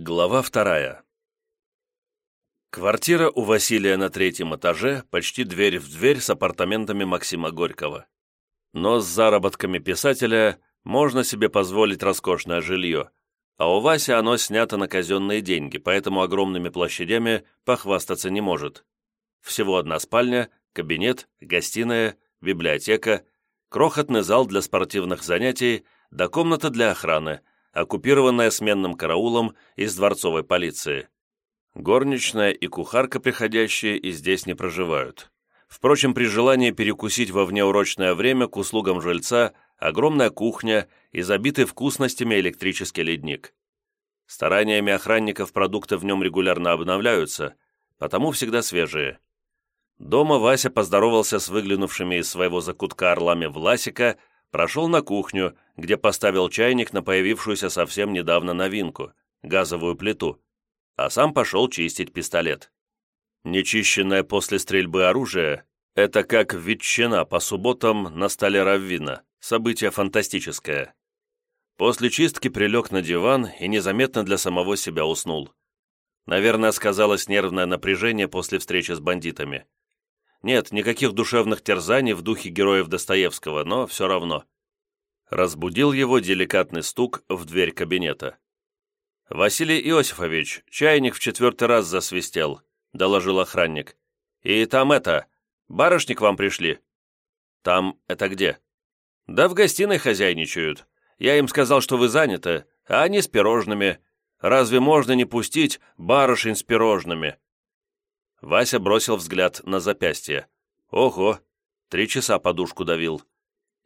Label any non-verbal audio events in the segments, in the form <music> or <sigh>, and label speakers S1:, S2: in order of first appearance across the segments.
S1: Глава вторая. Квартира у Василия на третьем этаже, почти дверь в дверь с апартаментами Максима Горького. Но с заработками писателя можно себе позволить роскошное жилье, а у Васи оно снято на казенные деньги, поэтому огромными площадями похвастаться не может. Всего одна спальня, кабинет, гостиная, библиотека, крохотный зал для спортивных занятий да комната для охраны – оккупированная сменным караулом из дворцовой полиции. Горничная и кухарка, приходящие, и здесь не проживают. Впрочем, при желании перекусить во внеурочное время к услугам жильца огромная кухня и забитый вкусностями электрический ледник. Стараниями охранников продукты в нем регулярно обновляются, потому всегда свежие. Дома Вася поздоровался с выглянувшими из своего закутка орлами Власика прошел на кухню, где поставил чайник на появившуюся совсем недавно новинку – газовую плиту, а сам пошел чистить пистолет. Нечищенное после стрельбы оружие – это как ветчина по субботам на столе Раввина, событие фантастическое. После чистки прилег на диван и незаметно для самого себя уснул. Наверное, сказалось нервное напряжение после встречи с бандитами. Нет, никаких душевных терзаний в духе героев Достоевского, но все равно. Разбудил его деликатный стук в дверь кабинета. «Василий Иосифович, чайник в четвертый раз засвистел», — доложил охранник. «И там это, барышни к вам пришли». «Там это где?» «Да в гостиной хозяйничают. Я им сказал, что вы заняты, а они с пирожными. Разве можно не пустить барышень с пирожными?» Вася бросил взгляд на запястье. «Ого! Три часа подушку давил.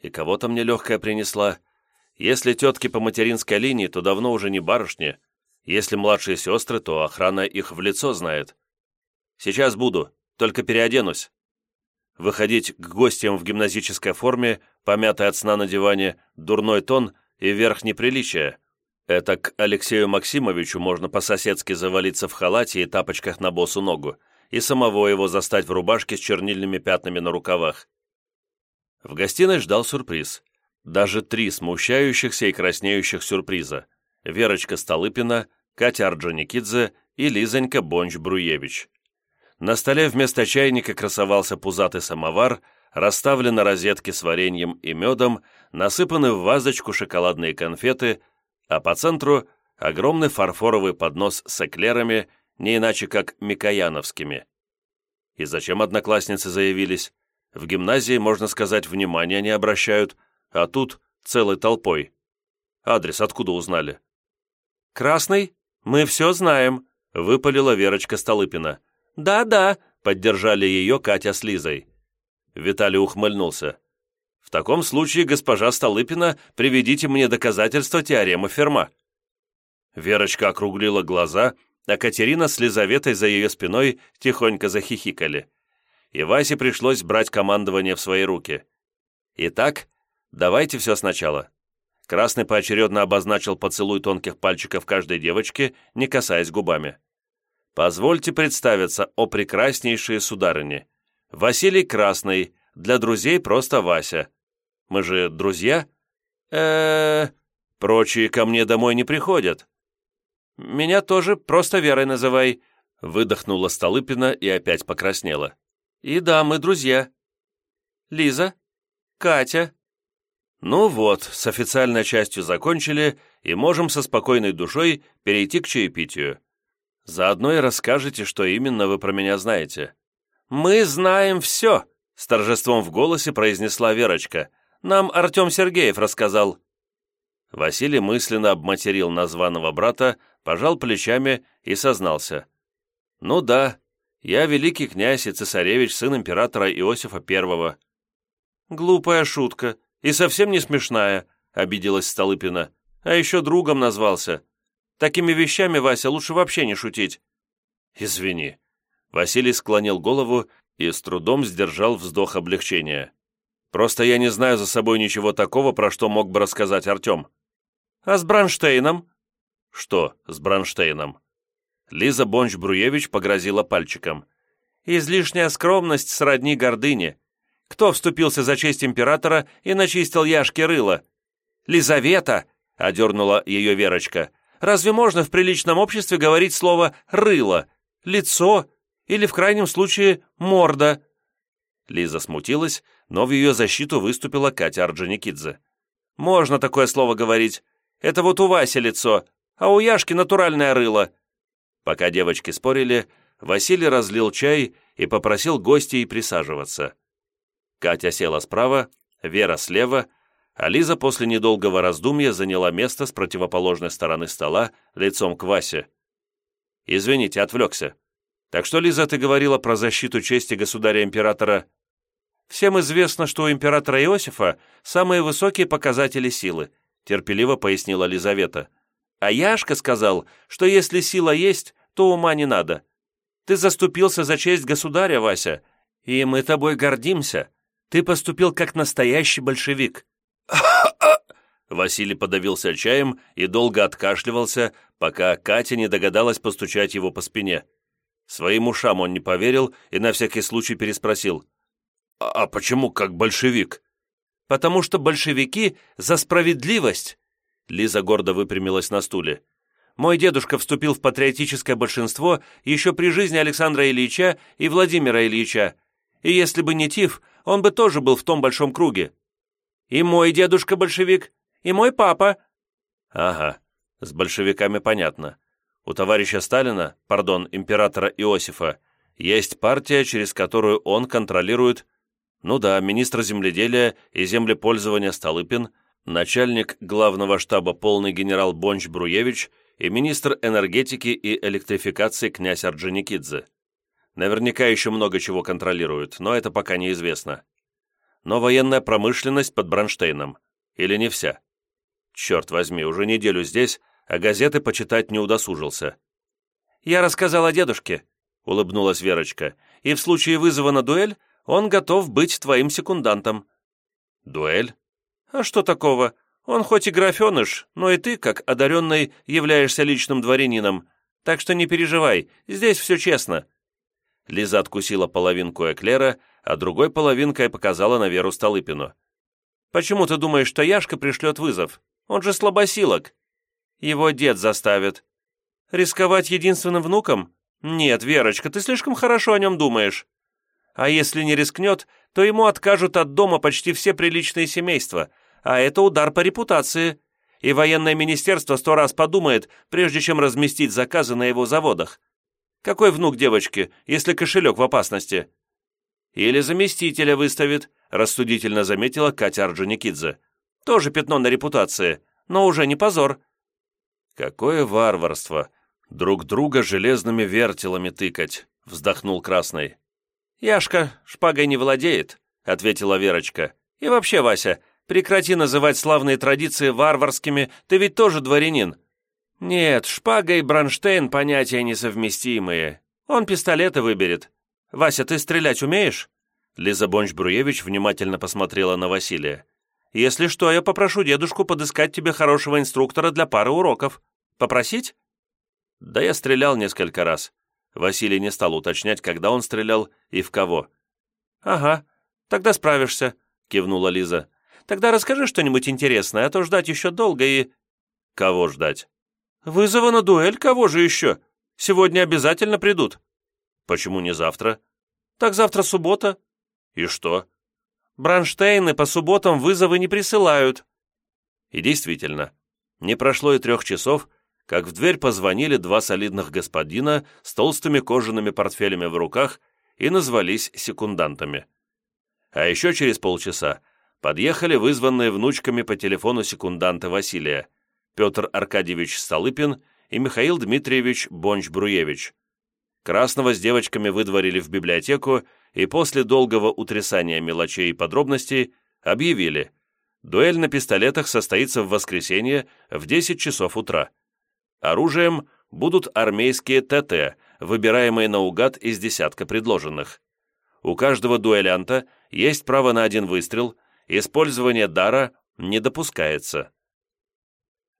S1: И кого-то мне легкая принесла. Если тетки по материнской линии, то давно уже не барышни. Если младшие сестры, то охрана их в лицо знает. Сейчас буду, только переоденусь». Выходить к гостям в гимназической форме, помятой от сна на диване, дурной тон и верх неприличия. Это к Алексею Максимовичу можно по-соседски завалиться в халате и тапочках на босу ногу, и самого его застать в рубашке с чернильными пятнами на рукавах. В гостиной ждал сюрприз. Даже три смущающихся и краснеющих сюрприза. Верочка Столыпина, Катя Орджоникидзе и Лизонька Бонч-Бруевич. На столе вместо чайника красовался пузатый самовар, расставлены розетки с вареньем и медом, насыпаны в вазочку шоколадные конфеты, а по центру огромный фарфоровый поднос с эклерами не иначе как Микояновскими. И зачем одноклассницы заявились? В гимназии, можно сказать, внимания не обращают, а тут целой толпой. Адрес откуда узнали? «Красный? Мы все знаем», — выпалила Верочка Столыпина. «Да-да», — поддержали ее Катя с Лизой. Виталий ухмыльнулся. «В таком случае, госпожа Столыпина, приведите мне доказательства теоремы Ферма». Верочка округлила глаза а Катерина с Лизаветой за ее спиной тихонько захихикали. И Васе пришлось брать командование в свои руки. Итак, давайте все сначала. Красный поочередно обозначил поцелуй тонких пальчиков каждой девочки, не касаясь губами. «Позвольте представиться, о прекраснейшие сударыни. Василий Красный, для друзей просто Вася. Мы же друзья? э Прочие ко мне домой не приходят. «Меня тоже просто Верой называй», — выдохнула Столыпина и опять покраснела. «И да, мы друзья». «Лиза? Катя?» «Ну вот, с официальной частью закончили, и можем со спокойной душой перейти к чаепитию. Заодно и расскажете, что именно вы про меня знаете». «Мы знаем все», — с торжеством в голосе произнесла Верочка. «Нам Артем Сергеев рассказал». Василий мысленно обматерил названного брата, пожал плечами и сознался. «Ну да, я великий князь и цесаревич, сын императора Иосифа Первого». «Глупая шутка и совсем не смешная», — обиделась Столыпина. «А еще другом назвался. Такими вещами, Вася, лучше вообще не шутить». «Извини». Василий склонил голову и с трудом сдержал вздох облегчения. «Просто я не знаю за собой ничего такого, про что мог бы рассказать Артем». «А с Бронштейном?» «Что с Бронштейном?» Лиза Бонч-Бруевич погрозила пальчиком. «Излишняя скромность сродни гордыне. Кто вступился за честь императора и начистил яшки рыла?» «Лизавета!» — одернула ее Верочка.
S2: Разве можно в приличном обществе говорить слово «рыло», «лицо» или, в крайнем случае, «морда»?»
S1: Лиза смутилась, но в ее защиту выступила Катя Орджоникидзе.
S2: «Можно такое слово говорить. Это вот у Васи лицо, а у Яшки натуральное рыло».
S1: Пока девочки спорили, Василий разлил чай и попросил гостей присаживаться. Катя села справа, Вера слева, а Лиза после недолгого раздумья заняла место с противоположной стороны стола, лицом к Васе. «Извините, отвлекся. Так что, Лиза, ты говорила про защиту чести государя-императора?»
S2: «Всем известно, что у императора Иосифа самые высокие показатели силы», терпеливо пояснила Лизавета. «А Яшка сказал, что если сила есть, то ума не надо. Ты заступился за честь государя, Вася, и мы тобой гордимся. Ты поступил как настоящий большевик». <coughs>
S1: Василий подавился чаем и долго откашливался, пока Катя не догадалась постучать его по спине. Своим ушам он не поверил и на всякий случай переспросил. «А, а почему как большевик?»
S2: «Потому что большевики за справедливость!» Лиза гордо выпрямилась на стуле. «Мой дедушка вступил в патриотическое большинство еще при жизни Александра Ильича и Владимира Ильича, и если бы не ТИФ, он бы тоже был в том большом круге. И мой дедушка большевик, и мой папа».
S1: «Ага, с большевиками понятно. У товарища Сталина, пардон, императора Иосифа, есть партия, через которую он контролирует, ну да, министр земледелия и землепользования Столыпин, начальник главного штаба полный генерал Бонч-Бруевич и министр энергетики и электрификации князь Орджоникидзе. Наверняка еще много чего контролируют, но это пока неизвестно. Но военная промышленность под Бронштейном. Или не вся? Черт возьми, уже неделю здесь, а газеты почитать не удосужился.
S2: «Я рассказала дедушке», — улыбнулась Верочка, «и в случае вызова на дуэль он готов быть твоим секундантом».
S1: «Дуэль?»
S2: «А что такого? Он хоть и графеныш, но и ты, как одаренный, являешься личным дворянином, так что не переживай, здесь все честно.
S1: Лиза откусила половинку эклера, а другой половинкой показала на Веру Столыпину.
S2: «Почему ты думаешь, что Яшка пришлет вызов? Он же слабосилок. Его дед заставит. Рисковать единственным внуком? Нет, Верочка, ты слишком хорошо о нем думаешь. А если не рискнет, то ему откажут от дома почти все приличные семейства, а это удар по репутации. И военное министерство сто раз подумает, прежде чем разместить заказы на его заводах. Какой внук девочки, если кошелек в опасности?» «Или заместителя выставит», — рассудительно заметила Катя Орджоникидзе. «Тоже пятно на репутации, но уже не позор».
S1: «Какое варварство! Друг друга железными вертелами тыкать!» — вздохнул Красный.
S2: «Яшка шпагой не владеет», — ответила Верочка. «И вообще, Вася, прекрати называть славные традиции варварскими, ты ведь тоже дворянин. «Нет, шпага и Бронштейн — понятия несовместимые. Он пистолеты выберет. Вася, ты стрелять умеешь?»
S1: Лиза Бонч-Бруевич внимательно посмотрела на Василия.
S2: «Если что, я попрошу дедушку подыскать тебе хорошего инструктора для пары уроков. Попросить?»
S1: «Да я стрелял несколько раз». Василий не стал уточнять, когда он стрелял и в кого.
S2: «Ага, тогда справишься», — кивнула Лиза. «Тогда расскажи что-нибудь интересное, а то ждать еще долго и...»
S1: «Кого ждать?»
S2: «Вызова на дуэль? Кого же еще? Сегодня обязательно придут».
S1: «Почему не завтра?»
S2: «Так завтра суббота».
S1: «И что?»
S2: «Бронштейны по субботам вызовы не присылают».
S1: И действительно, не прошло и трех часов, как в дверь позвонили два солидных господина с толстыми кожаными портфелями в руках и назвались секундантами. А еще через полчаса подъехали вызванные внучками по телефону секунданты Василия – Петр Аркадьевич Столыпин и Михаил Дмитриевич Бонч-Бруевич. Красного с девочками выдворили в библиотеку и после долгого утрясания мелочей и подробностей объявили «Дуэль на пистолетах состоится в воскресенье в 10 часов утра. Оружием будут армейские ТТ, выбираемые наугад из десятка предложенных. У каждого дуэлянта есть право на один выстрел, использование дара не допускается.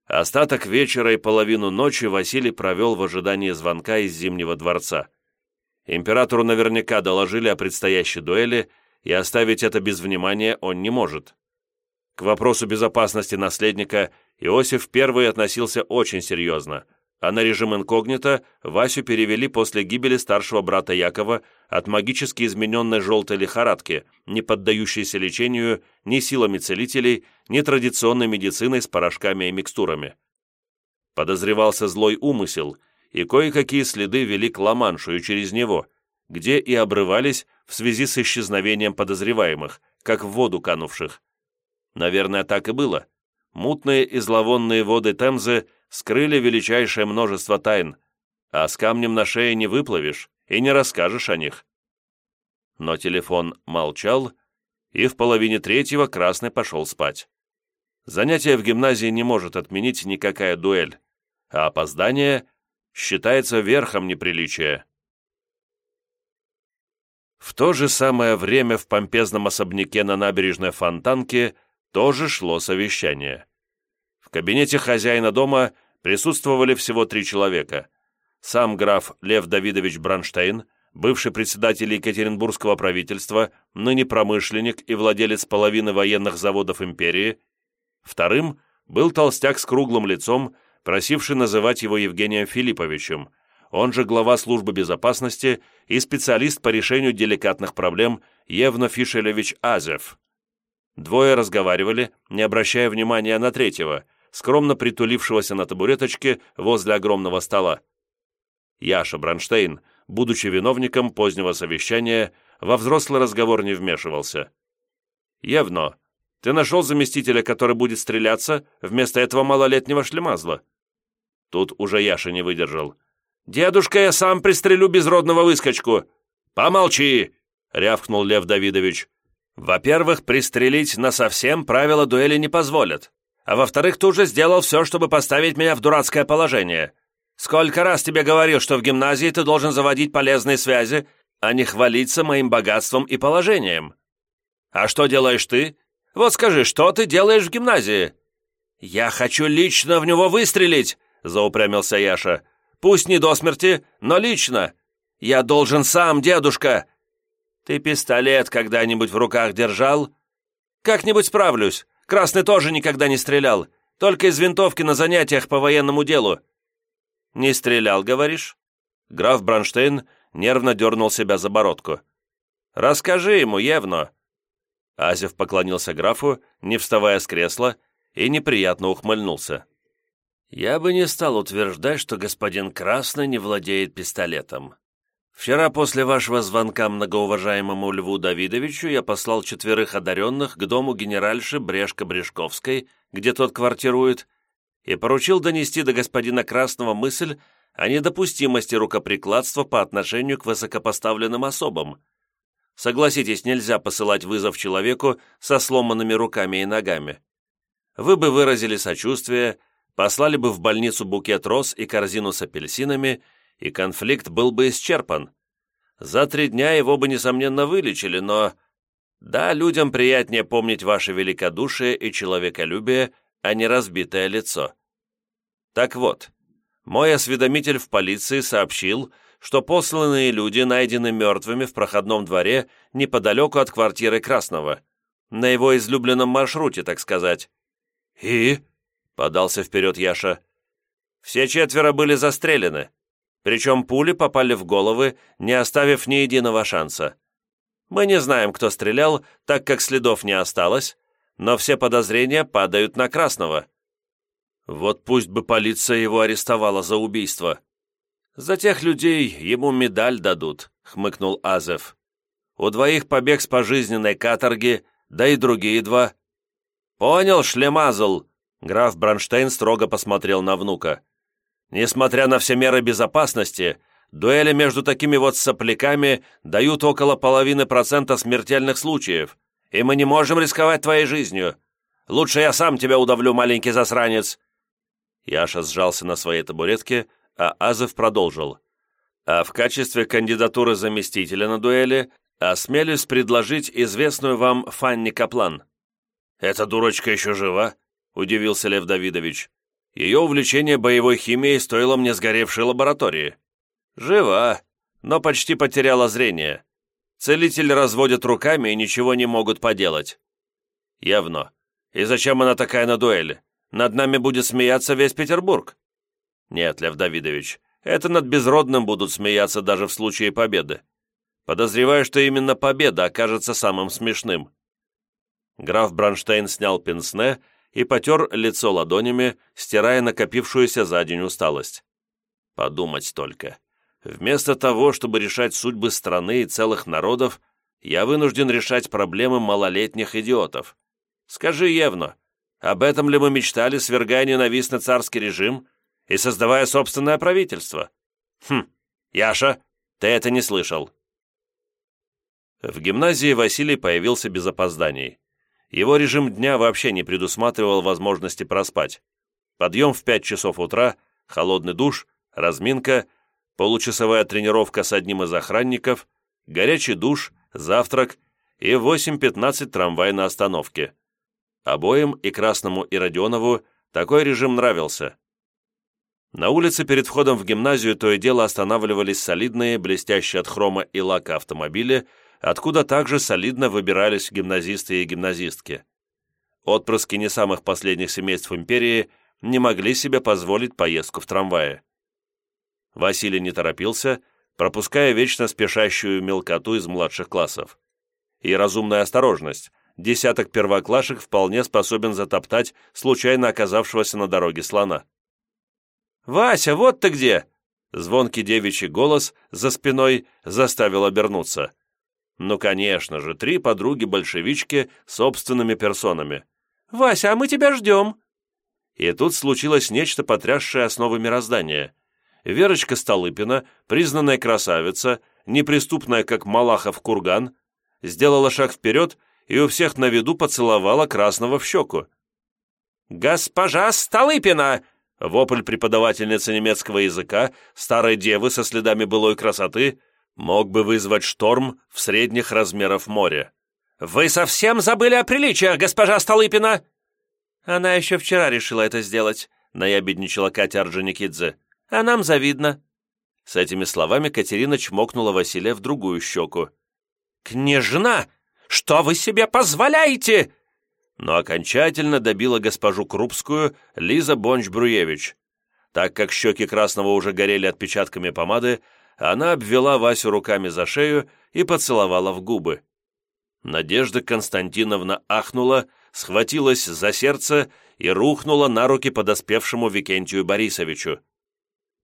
S1: Остаток вечера и половину ночи Василий провел в ожидании звонка из Зимнего дворца. Императору наверняка доложили о предстоящей дуэли, и оставить это без внимания он не может. К вопросу безопасности наследника Иосиф I относился очень серьезно, а на режим инкогнито Васю перевели после гибели старшего брата Якова от магически измененной желтой лихорадки, не поддающейся лечению ни силами целителей, ни традиционной медициной с порошками и микстурами. Подозревался злой умысел, и кое-какие следы вели к Ла-Маншу и через него, где и обрывались в связи с исчезновением подозреваемых, как в воду канувших. Наверное, так и было. Мутные и зловонные воды Темзы скрыли величайшее множество тайн, а с камнем на шее не выплывешь и не расскажешь о них. Но телефон молчал, и в половине третьего Красный пошел спать. Занятие в гимназии не может отменить никакая дуэль, а опоздание считается верхом неприличия. В то же самое время в помпезном особняке на набережной Фонтанке тоже шло совещание. В кабинете хозяина дома присутствовали всего три человека. Сам граф Лев Давидович Бронштейн, бывший председатель Екатеринбургского правительства, ныне промышленник и владелец половины военных заводов империи. Вторым был толстяк с круглым лицом, просивший называть его Евгением Филипповичем, он же глава службы безопасности и специалист по решению деликатных проблем Евно Фишелевич Азев. Двое разговаривали, не обращая внимания на третьего, скромно притулившегося на табуреточке возле огромного стола. Яша Бронштейн, будучи виновником позднего совещания, во взрослый разговор не вмешивался. «Евно, ты нашел заместителя, который будет стреляться вместо этого малолетнего шлемазла?» Тут уже Яша не выдержал. «Дедушка, я сам пристрелю безродного выскочку!» «Помолчи!» — рявкнул Лев Давидович. «Во-первых, пристрелить насовсем правила дуэли не позволят. А во-вторых, ты уже сделал все, чтобы поставить меня в дурацкое положение. Сколько раз тебе говорил, что в гимназии ты должен заводить полезные связи, а не хвалиться моим богатством и положением. А что делаешь ты? Вот скажи, что ты делаешь в гимназии?» «Я хочу лично в него выстрелить!» — заупрямился Яша. «Пусть не до смерти, но лично. Я должен сам, дедушка!» «Ты пистолет когда-нибудь в руках держал?» «Как-нибудь справлюсь. Красный тоже никогда не стрелял. Только из винтовки на занятиях по военному делу». «Не стрелял, говоришь?» Граф Бронштейн нервно дернул себя за бородку. «Расскажи ему, Евно». Азев поклонился графу, не вставая с кресла, и неприятно ухмыльнулся. «Я бы не стал утверждать, что господин Красный не владеет пистолетом. Вчера после вашего звонка многоуважаемому Льву Давидовичу я послал четверых одаренных к дому генеральши Брешко-Брешковской, где тот квартирует, и поручил донести до господина Красного мысль о недопустимости рукоприкладства по отношению к высокопоставленным особам. Согласитесь, нельзя посылать вызов человеку со сломанными руками и ногами. Вы бы выразили сочувствие, послали бы в больницу букет роз и корзину с апельсинами и конфликт был бы исчерпан. За три дня его бы, несомненно, вылечили, но... Да, людям приятнее помнить ваше великодушие и человеколюбие, а не разбитое лицо. Так вот, мой осведомитель в полиции сообщил, что посланные люди найдены мертвыми в проходном дворе неподалеку от квартиры Красного, на его излюбленном маршруте, так сказать. «И?» — подался вперед Яша. «Все четверо были застрелены. Причем пули попали в головы, не оставив ни единого шанса. Мы не знаем, кто стрелял, так как следов не осталось, но все подозрения падают на Красного. Вот пусть бы полиция его арестовала за убийство. За тех людей ему медаль дадут, хмыкнул Азев. У двоих побег с пожизненной каторги, да и другие два. Понял, шлемазл? Граф Бронштейн строго посмотрел на внука. Несмотря на все меры безопасности, дуэли между такими вот сопляками дают около половины процента смертельных случаев, и мы не можем рисковать твоей жизнью. Лучше я сам тебя удавлю, маленький засранец». Яша сжался на своей табуретке, а Азов продолжил. «А в качестве кандидатуры заместителя на дуэли осмелюсь предложить известную вам Фанни Каплан». «Эта дурочка еще жива?» – удивился Лев Давидович. Ее увлечение боевой химией стоило мне сгоревшей лаборатории. Жива, но почти потеряла зрение. Целители разводят руками и ничего не могут поделать. Явно. И зачем она такая на дуэли? Над нами будет смеяться весь Петербург». «Нет, Лев Давидович, это над безродным будут смеяться даже в случае победы. Подозреваю, что именно победа окажется самым смешным». Граф Бронштейн снял пенсне и потер лицо ладонями, стирая накопившуюся за день усталость. Подумать только. Вместо того, чтобы решать судьбы страны и целых народов, я вынужден решать проблемы малолетних идиотов. Скажи, Евно, об этом ли мы мечтали, свергая ненавистный царский режим и создавая собственное правительство? Хм, Яша, ты это не слышал. В гимназии Василий появился без опозданий. Его режим дня вообще не предусматривал возможности проспать. Подъем в 5 часов утра, холодный душ, разминка, получасовая тренировка с одним из охранников, горячий душ, завтрак и в 8.15 трамвай на остановке. Обоим, и Красному, и Родионову, такой режим нравился. На улице перед входом в гимназию то и дело останавливались солидные, блестящие от хрома и лака автомобили, откуда также солидно выбирались гимназисты и гимназистки. Отпрыски не самых последних семейств империи не могли себе позволить поездку в трамвае. Василий не торопился, пропуская вечно спешащую мелкоту из младших классов. И разумная осторожность, десяток первоклашек вполне способен затоптать случайно оказавшегося на дороге слона. «Вася, вот ты где!» Звонкий девичий голос за спиной заставил обернуться. Ну, конечно же, три подруги-большевички собственными персонами. «Вася, а мы тебя ждем!» И тут случилось нечто, потрясшее основы мироздания. Верочка Столыпина, признанная красавица, неприступная, как Малахов курган, сделала шаг вперед и у всех на виду поцеловала Красного в щеку. «Госпожа Столыпина!» Вопль преподавательницы немецкого языка, старой девы со следами былой красоты, мог бы вызвать шторм в средних размеров моря. «Вы совсем забыли о приличиях, госпожа Столыпина!» «Она еще вчера решила это сделать», — наябедничала Катя Орджоникидзе. «А нам завидно». С этими словами Катерина чмокнула Василия в другую щеку. «Княжна, что вы себе позволяете?» но окончательно добила госпожу Крупскую Лиза Бонч-Бруевич. Так как щеки Красного уже горели отпечатками помады, она обвела Васю руками за шею и поцеловала в губы. Надежда Константиновна ахнула, схватилась за сердце и рухнула на руки подоспевшему Викентию Борисовичу.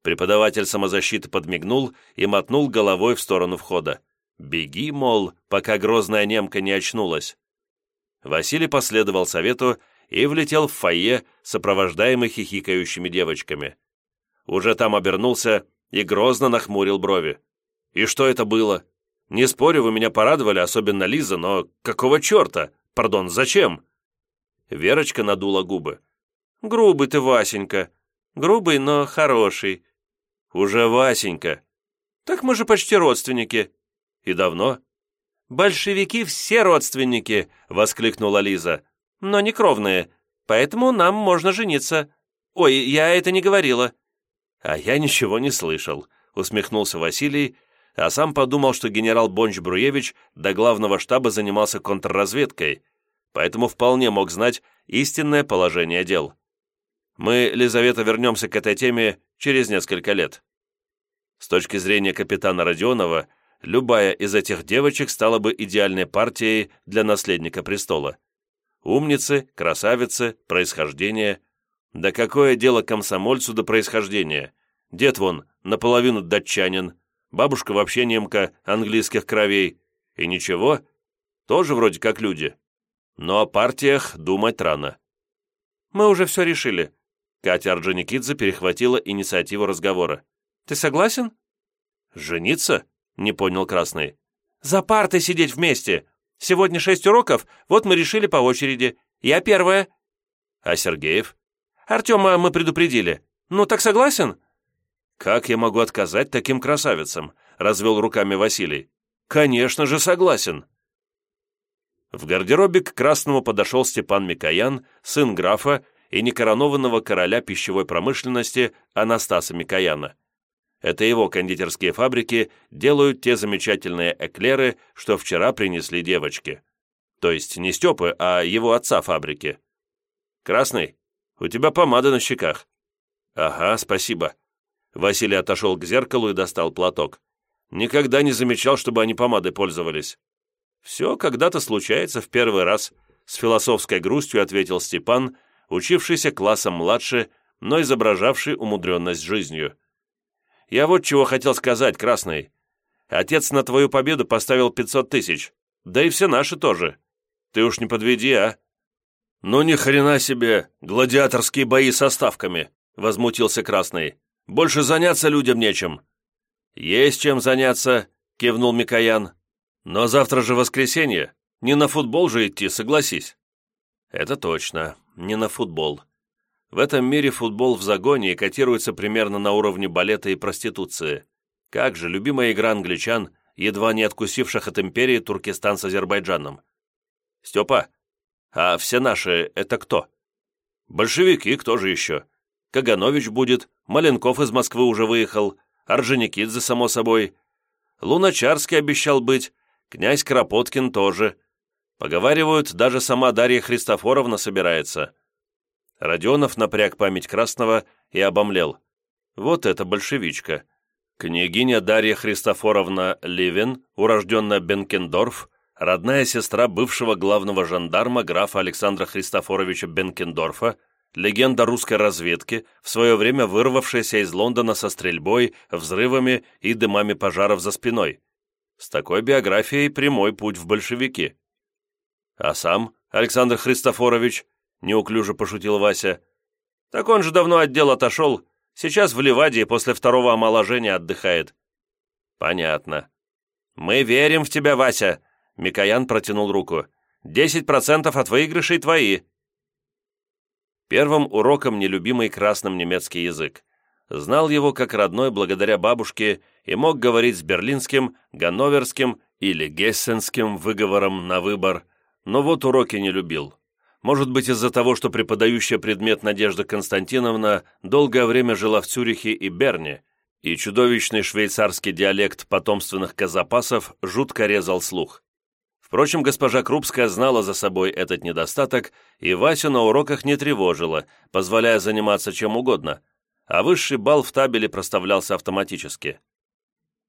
S1: Преподаватель самозащиты подмигнул и мотнул головой в сторону входа. «Беги, мол, пока грозная немка не очнулась». Василий последовал совету и влетел в фойе, сопровождаемый хихикающими девочками. Уже там обернулся и грозно нахмурил брови. «И что это было? Не спорю, вы меня порадовали, особенно Лиза, но какого черта? Пардон, зачем?» Верочка надула губы. «Грубый ты, Васенька. Грубый, но хороший». «Уже Васенька. Так мы же почти родственники». «И давно?» «Большевики все родственники!» — воскликнула Лиза. «Но не кровные, поэтому нам можно жениться. Ой, я это не говорила». «А я ничего не слышал», — усмехнулся Василий, а сам подумал, что генерал Бонч-Бруевич до главного штаба занимался контрразведкой, поэтому вполне мог знать истинное положение дел. Мы, Лизавета, вернемся к этой теме через несколько лет. С точки зрения капитана Родионова, любая из этих девочек стала бы идеальной партией для наследника престола. Умницы, красавицы, происхождение. Да какое дело комсомольцу до происхождения? Дед вон, наполовину датчанин, бабушка вообще немка английских кровей. И ничего, тоже вроде как люди. Но о партиях думать рано. «Мы уже все решили». Катя Орджоникидзе перехватила инициативу разговора. «Ты согласен?» «Жениться?» Не понял Красный. «За партой сидеть вместе. Сегодня шесть уроков, вот мы решили по очереди. Я первая». «А Сергеев?» «Артема мы предупредили. Ну, так согласен?» «Как я могу отказать таким красавицам?» — развел руками Василий. «Конечно же согласен». В гардеробе к Красному подошел Степан Микоян, сын графа и некоронованного короля пищевой промышленности Анастаса Микояна. Это его кондитерские фабрики делают те замечательные эклеры, что вчера принесли девочки. То есть не Степы, а его отца фабрики. Красный, У тебя помада на щеках». «Ага, спасибо». Василий отошел к зеркалу и достал платок. Никогда не замечал, чтобы они помадой пользовались. «Все когда-то случается в первый раз», — с философской грустью ответил Степан, учившийся классом младше, но изображавший умудренность жизнью. «Я вот чего хотел сказать, Красный. Отец на твою победу поставил пятьсот тысяч, да и все наши тоже. Ты уж не подведи, а?» «Ну ни хрена себе, гладиаторские бои со ставками», — возмутился Красный. «Больше заняться людям нечем». «Есть чем заняться», — кивнул Микоян. «Но завтра же воскресенье. Не на футбол же идти, согласись». «Это точно, не на футбол. В этом мире футбол в загоне котируется примерно на уровне балета и проституции. Как же, любимая игра англичан, едва не откусивших от империи Туркестан с Азербайджаном. Степа, а все наши — это кто? Большевики, кто же еще? Каганович будет, Маленков из Москвы уже выехал, Орджоникидзе, само собой. Луначарский обещал быть, князь Кропоткин тоже. Поговаривают, даже сама Дарья Христофоровна собирается. Родионов напряг память Красного и обомлел. Вот это большевичка. Княгиня Дарья Христофоровна Ливен, урожденная Бенкендорф, родная сестра бывшего главного жандарма графа Александра Христофоровича Бенкендорфа, легенда русской разведки, в свое время вырвавшаяся из Лондона со стрельбой, взрывами и дымами пожаров за спиной. С такой биографией прямой путь в большевики. А сам Александр Христофорович, неуклюже пошутил Вася, так он же давно от дел отошел, сейчас в Ливадии после второго омоложения отдыхает. Понятно. Мы верим в тебя, Вася, Микоян протянул руку. «Десять процентов от выигрышей твои!» Первым уроком нелюбимый красным немецкий язык. Знал его как родной благодаря бабушке и мог говорить с берлинским, ганноверским или гессенским выговором на выбор, но вот уроки не любил. Может быть, из-за того, что преподающая предмет Надежда Константиновна долгое время жила в Цюрихе и Берне, и чудовищный швейцарский диалект потомственных казапасов жутко резал слух. Впрочем, госпожа Крупская знала за собой этот недостаток, и Васю на уроках не тревожила, позволяя заниматься чем угодно, а высший балл в табеле проставлялся автоматически.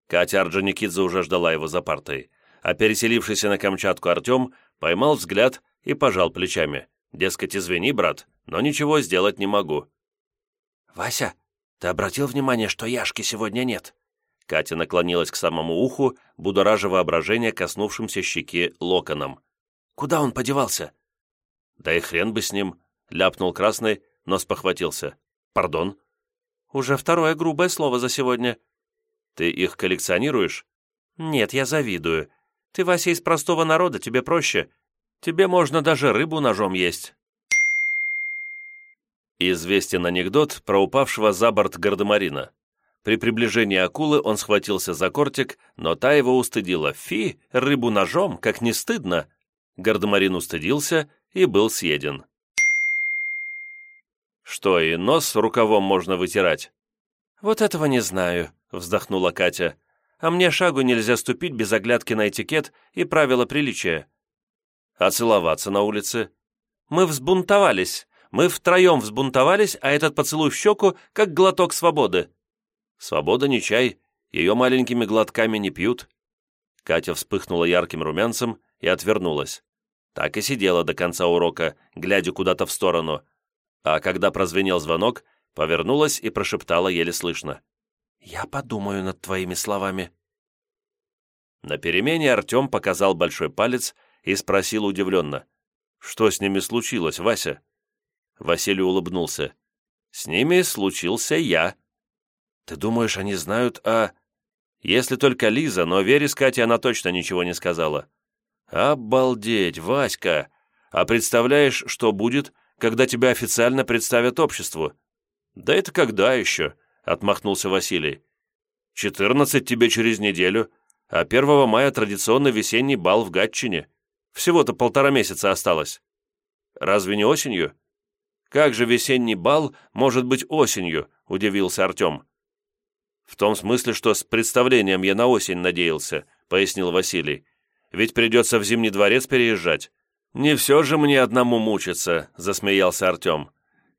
S1: Катя Орджоникидзе уже ждала его за партой, а переселившийся на Камчатку Артем поймал взгляд и пожал плечами. Дескать, извини, брат, но ничего сделать не могу.
S2: «Вася, ты обратил внимание, что Яшки сегодня нет?»
S1: Катя наклонилась к самому уху, будоража воображение коснувшимся щеки локоном.
S2: «Куда он подевался?»
S1: «Да и хрен бы с ним», — ляпнул Красный, но спохватился. «Пардон?»
S2: «Уже второе грубое слово за сегодня».
S1: «Ты их коллекционируешь?»
S2: «Нет, я завидую. Ты, Вася, из простого народа, тебе проще. Тебе можно даже рыбу ножом есть».
S1: Известен анекдот про упавшего за борт гардемарина. При приближении акулы он схватился за кортик, но та его устыдила. «Фи, рыбу ножом, как не стыдно!» Гардемарин устыдился и был съеден. «Что, и нос рукавом можно вытирать?»
S2: «Вот этого не знаю», — вздохнула Катя. «А мне шагу нельзя ступить без оглядки на этикет и правила приличия».
S1: «А целоваться на улице?»
S2: «Мы взбунтовались. Мы втроем взбунтовались, а этот поцелуй в щеку, как глоток свободы».
S1: Свобода не чай, ее маленькими глотками не пьют». Катя вспыхнула ярким румянцем и отвернулась. Так и сидела до конца урока, глядя куда-то в сторону. А когда прозвенел звонок, повернулась и прошептала еле слышно.
S2: «Я подумаю над твоими словами».
S1: На перемене Артем показал большой палец и спросил удивленно. «Что с ними случилось, Вася?» Василий улыбнулся. «С ними случился я».
S2: Ты думаешь, они знают о...»
S1: «Если только Лиза, но Вере с Катей она точно ничего не сказала». «Обалдеть, Васька! А представляешь, что будет, когда тебя официально представят обществу?» «Да это когда еще?» — отмахнулся Василий. «Четырнадцать тебе через неделю, а 1 мая традиционный весенний бал в Гатчине. Всего-то полтора месяца осталось. Разве не осенью?» «Как же весенний бал может быть осенью?» — удивился Артем. «В том смысле, что с представлением я на осень надеялся», — пояснил Василий. «Ведь придется в Зимний дворец переезжать». «Не все же мне одному мучиться», — засмеялся Артем.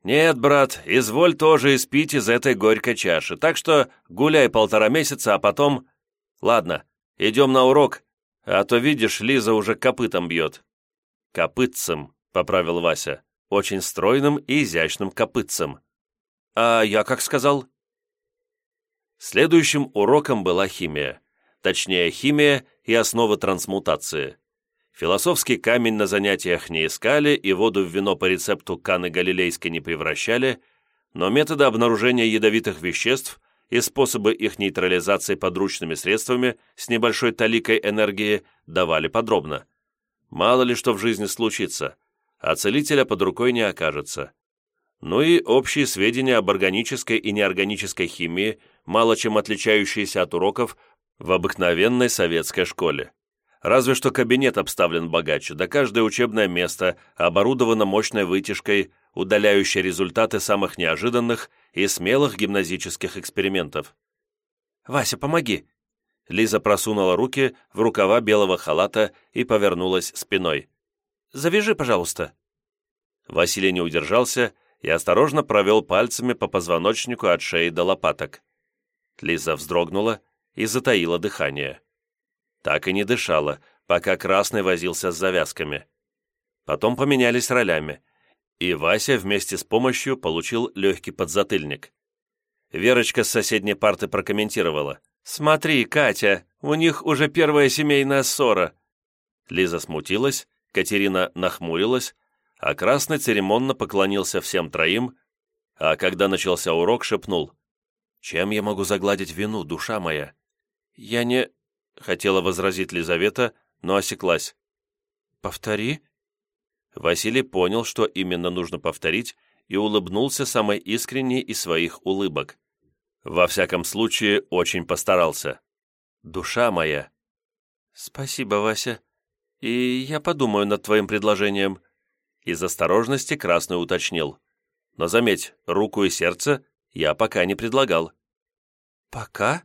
S1: «Нет, брат, изволь тоже испить из этой горькой чаши, так что гуляй полтора месяца, а потом...» «Ладно, идем на урок, а то, видишь, Лиза уже копытом бьет». «Копытцем», — поправил Вася, «очень стройным и изящным копытцем». «А я как сказал?» Следующим уроком была химия. Точнее, химия и основы трансмутации. Философский камень на занятиях не искали и воду в вино по рецепту Каны Галилейской не превращали, но методы обнаружения ядовитых веществ и способы их нейтрализации подручными средствами с небольшой таликой энергии давали подробно. Мало ли что в жизни случится, а целителя под рукой не окажется. Ну и общие сведения об органической и неорганической химии, мало чем отличающиеся от уроков в обыкновенной советской школе. Разве что кабинет обставлен богаче, да каждое учебное место оборудовано мощной вытяжкой, удаляющей результаты самых неожиданных и смелых гимназических экспериментов. «Вася, помоги!» Лиза просунула руки в рукава белого халата и повернулась спиной. «Завяжи, пожалуйста». Василий не удержался и осторожно провел пальцами по позвоночнику от шеи до лопаток. Лиза вздрогнула и затаила дыхание так и не дышала, пока Красный возился с завязками. Потом поменялись ролями, и Вася вместе с помощью получил легкий подзатыльник. Верочка с соседней парты прокомментировала. «Смотри, Катя, у них уже первая семейная ссора». Лиза смутилась, Катерина нахмурилась, а Красный церемонно поклонился всем троим, а когда начался урок, шепнул. «Чем я могу загладить вину, душа моя?» «Я не...» Хотела возразить Лизавета, но осеклась. «Повтори?» Василий понял, что именно нужно повторить, и улыбнулся самой искренней из своих улыбок. Во всяком случае, очень постарался. «Душа моя!» «Спасибо, Вася. И я подумаю над твоим предложением». Из осторожности Красный уточнил. «Но заметь, руку и сердце я пока не предлагал». «Пока?»